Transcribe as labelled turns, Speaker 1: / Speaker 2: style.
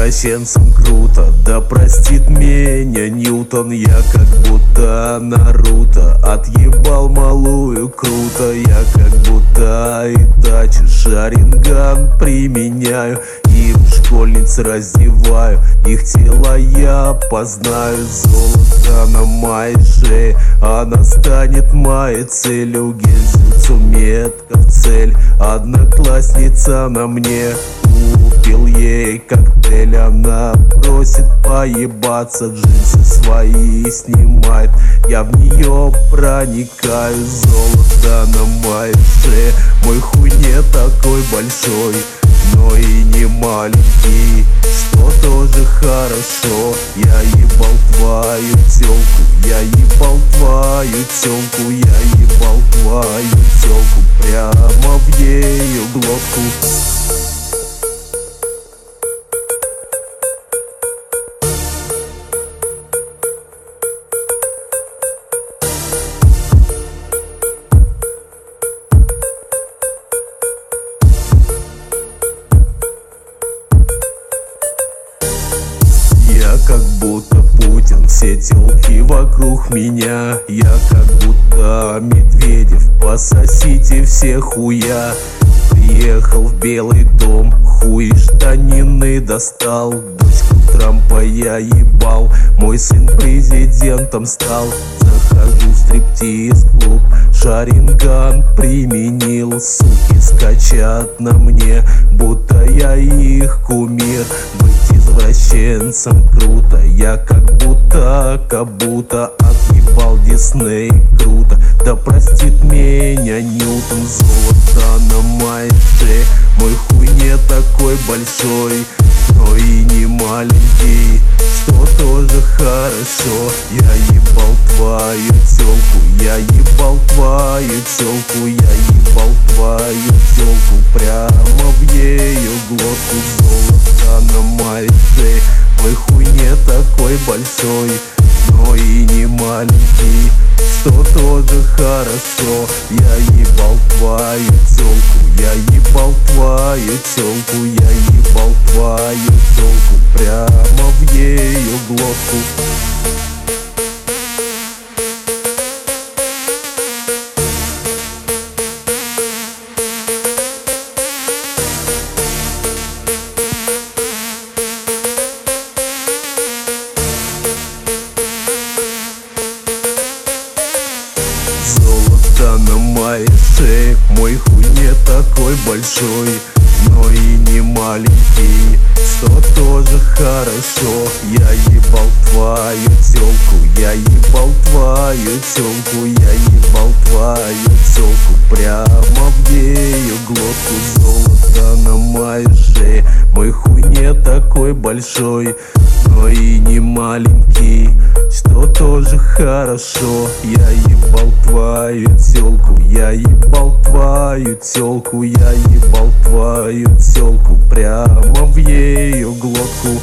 Speaker 1: извращенцем круто. Да простит меня Ньютон Я как будто Наруто. Отъебал малую круто. Я как будто Итачи Шаринган применяю Им школьниц раздеваю Их тела я познаю. Золото на моей шее Она станет моей целью. Гельзюцу метка в цель Одноклассница на мне. Купил ей коктейль Она просит поебаться. Джинсы свои снимает Я в нее проникаю. Золото на моей шее Мой хуй не такой большой но и не маленький. Что тоже хорошо Я ебал твою телку Я ебал твою телку Я ебал твою телку Прямо в ее глотку все телки вокруг меня. Я как будто Медведев, пососите все хуя. Приехал в Белый дом, хуй штанины достал. Дочку Трампа я ебал, мой сын президентом стал. Захожу в стриптиз-клуб, Шаринган применил. Суки скачат на мне, будто извращенцем круто, я как будто, как будто Отъебал Дисней. Круто, да простит меня Ньютон Золото на моей мой хуй не такой большой но и не маленький Что тоже хорошо. Я ебал твою телку Я ебал твою телку Я ебал твою телку Прямо в ее глотку Золото на моей такой большой Но и не маленький. Что тоже хорошо Я ебал твою телку Я ебал твою телку Я ебал Золото на моей шее Мой хуй не такой большой Но и не маленький. Что тоже хорошо. Я ебал твою телку Я ебал твою телку Я ебал твою телку Прямо в ее глотку Золото на моей шее Мой хуй не такой большой Но и не маленький Что тоже хорошо. Я ебал твою телку Я ебал твою телку Я ебал твою телку Прямо в ее глотку